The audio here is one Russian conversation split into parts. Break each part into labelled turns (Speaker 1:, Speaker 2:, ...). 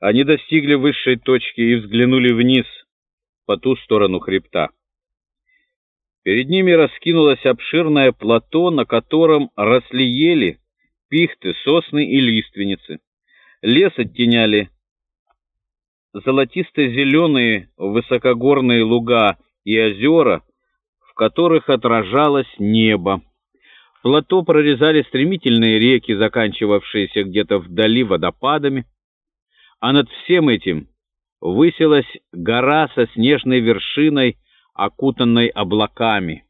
Speaker 1: Они достигли высшей точки и взглянули вниз, по ту сторону хребта. Перед ними раскинулось обширное плато, на котором росли ели, пихты, сосны и лиственницы. Лес оттеняли золотисто-зеленые высокогорные луга и озера, в которых отражалось небо. Плато прорезали стремительные реки, заканчивавшиеся где-то вдали водопадами, а над всем этим высилась гора со снежной вершиной, окутанной облаками.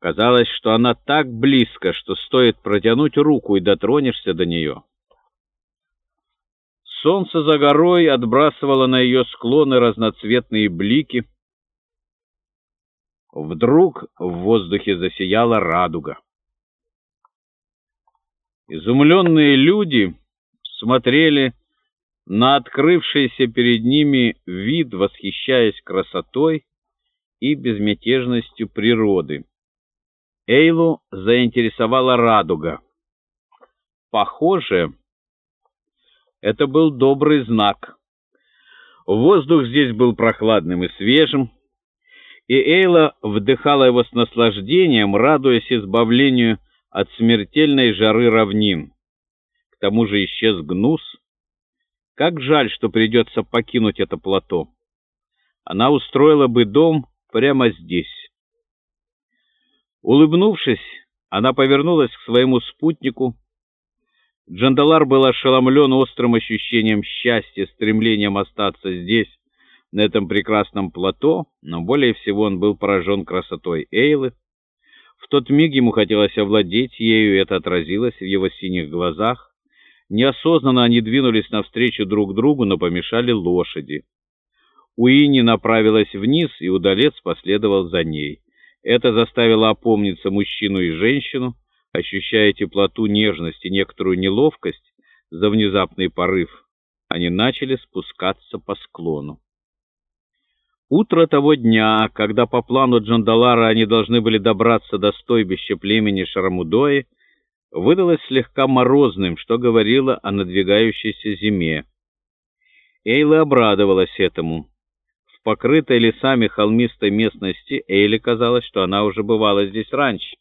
Speaker 1: Казалось, что она так близко, что стоит протянуть руку и дотронешься до нее. Солнце за горой отбрасывало на ее склоны разноцветные блики. Вдруг в воздухе засияла радуга. Изумленные люди смотрели на открывшийся перед ними вид, восхищаясь красотой и безмятежностью природы. Эйлу заинтересовала радуга. Похоже, это был добрый знак. Воздух здесь был прохладным и свежим, и Эйла вдыхала его с наслаждением, радуясь избавлению от смертельной жары равнин. К тому же исчез гнус. Как жаль, что придется покинуть это плато. Она устроила бы дом прямо здесь. Улыбнувшись, она повернулась к своему спутнику. Джандалар был ошеломлен острым ощущением счастья, стремлением остаться здесь, на этом прекрасном плато, но более всего он был поражен красотой Эйлы. В тот миг ему хотелось овладеть ею, это отразилось в его синих глазах. Неосознанно они двинулись навстречу друг другу, но помешали лошади. Уинни направилась вниз, и удалец последовал за ней. Это заставило опомниться мужчину и женщину, ощущая теплоту, нежность и некоторую неловкость за внезапный порыв. Они начали спускаться по склону. Утро того дня, когда по плану Джандалара они должны были добраться до стойбища племени Шарамудои, выдалось слегка морозным, что говорило о надвигающейся зиме. Эйла обрадовалась этому. В покрытой лесами холмистой местности Эйли казалось, что она уже бывала здесь раньше,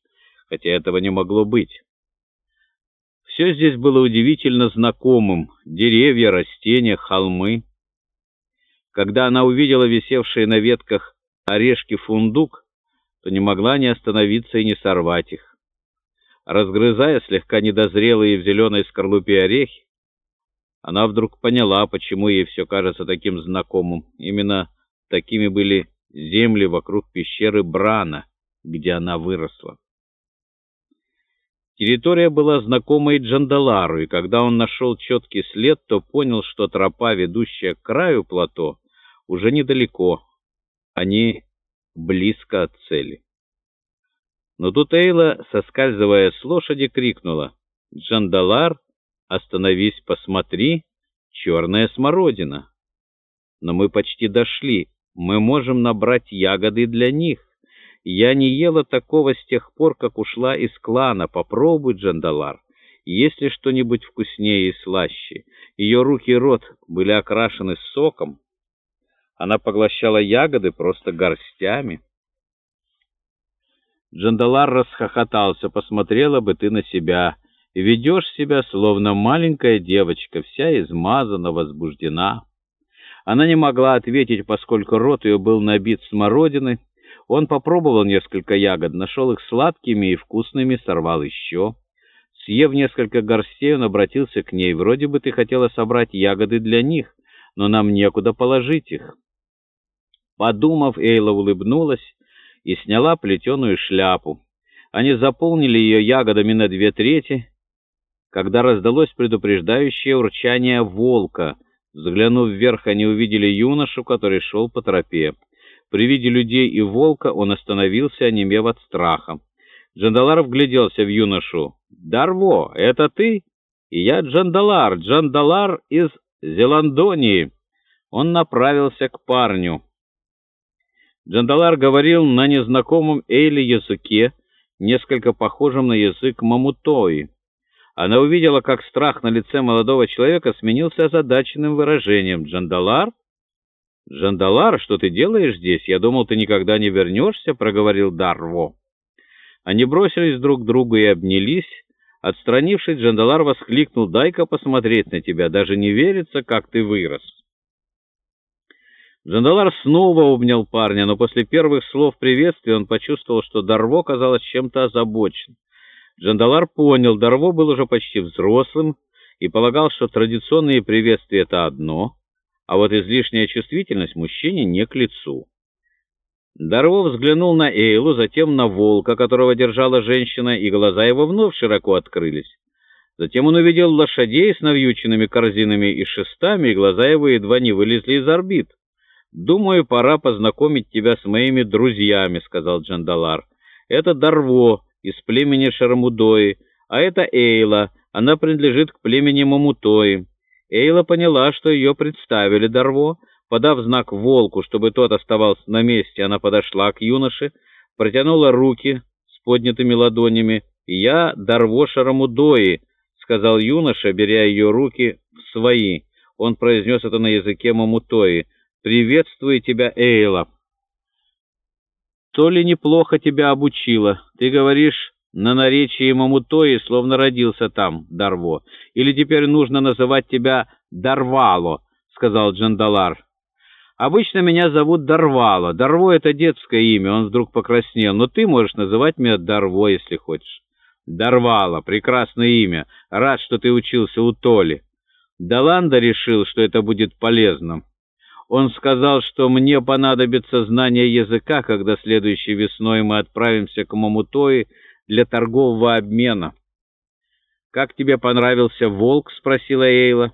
Speaker 1: хотя этого не могло быть. Все здесь было удивительно знакомым — деревья, растения, холмы. Когда она увидела висевшие на ветках орешки фундук, то не могла не остановиться и не сорвать их. Разгрызая слегка недозрелые в зеленой скорлупе орехи, она вдруг поняла, почему ей все кажется таким знакомым. Именно такими были земли вокруг пещеры Брана, где она выросла. Территория была знакома и Джандалару, и когда он нашел четкий след, то понял, что тропа, ведущая к краю плато, уже недалеко, они близко от цели. Но тут Эйла, соскальзывая с лошади, крикнула «Джандалар, остановись, посмотри, черная смородина!» Но мы почти дошли, мы можем набрать ягоды для них. Я не ела такого с тех пор, как ушла из клана. Попробуй, Джандалар. Есть ли что-нибудь вкуснее и слаще? Ее руки и рот были окрашены соком, она поглощала ягоды просто горстями. Джандалар расхохотался. «Посмотрела бы ты на себя. Ведешь себя, словно маленькая девочка, вся измазана, возбуждена». Она не могла ответить, поскольку рот ее был набит смородиной. Он попробовал несколько ягод, нашел их сладкими и вкусными, сорвал еще. Съев несколько горстей, он обратился к ней. «Вроде бы ты хотела собрать ягоды для них, но нам некуда положить их». Подумав, Эйла улыбнулась и сняла плетеную шляпу. Они заполнили ее ягодами на две трети, когда раздалось предупреждающее урчание волка. Взглянув вверх, они увидели юношу, который шел по тропе. При виде людей и волка он остановился, онемев от страха. Джандалар вгляделся в юношу. «Дарво, это ты?» «И я Джандалар, Джандалар из Зеландонии». Он направился к парню. Джандалар говорил на незнакомом Эйле языке, несколько похожем на язык Мамутои. она увидела, как страх на лице молодого человека сменился озадаченным выражением. «Джандалар? Джандалар, что ты делаешь здесь? Я думал, ты никогда не вернешься», — проговорил Дарво. Они бросились друг к другу и обнялись. Отстранившись, Джандалар воскликнул, «Дай-ка посмотреть на тебя, даже не верится, как ты вырос». Джандалар снова обнял парня, но после первых слов приветствия он почувствовал, что Дарво казалось чем-то озабочен. Джандалар понял, Дарво был уже почти взрослым и полагал, что традиционные приветствия — это одно, а вот излишняя чувствительность мужчине не к лицу. Дарво взглянул на Эйлу, затем на волка, которого держала женщина, и глаза его вновь широко открылись. Затем он увидел лошадей с навьюченными корзинами и шестами, и глаза его едва не вылезли из орбит. «Думаю, пора познакомить тебя с моими друзьями», — сказал Джандалар. «Это Дарво из племени Шарамудои, а это Эйла, она принадлежит к племени Мамутои». Эйла поняла, что ее представили Дарво, — Подав знак волку, чтобы тот оставался на месте, она подошла к юноше, протянула руки с поднятыми ладонями. «Я Дарвоша Рамудои», — сказал юноша, беря ее руки в свои. Он произнес это на языке Мамутои. «Приветствую тебя, Эйла». «То ли неплохо тебя обучила. Ты говоришь на наречии Мамутои, словно родился там, Дарво. Или теперь нужно называть тебя Дарвало», — сказал Джандалар. Обычно меня зовут Дарвало. Дарво — это детское имя, он вдруг покраснел. Но ты можешь называть меня Дарво, если хочешь. Дарвало, прекрасное имя. Рад, что ты учился у Толи. Даланда решил, что это будет полезным. Он сказал, что мне понадобится знание языка, когда следующей весной мы отправимся к Мамутои для торгового обмена. «Как тебе понравился волк?» — спросила Эйла.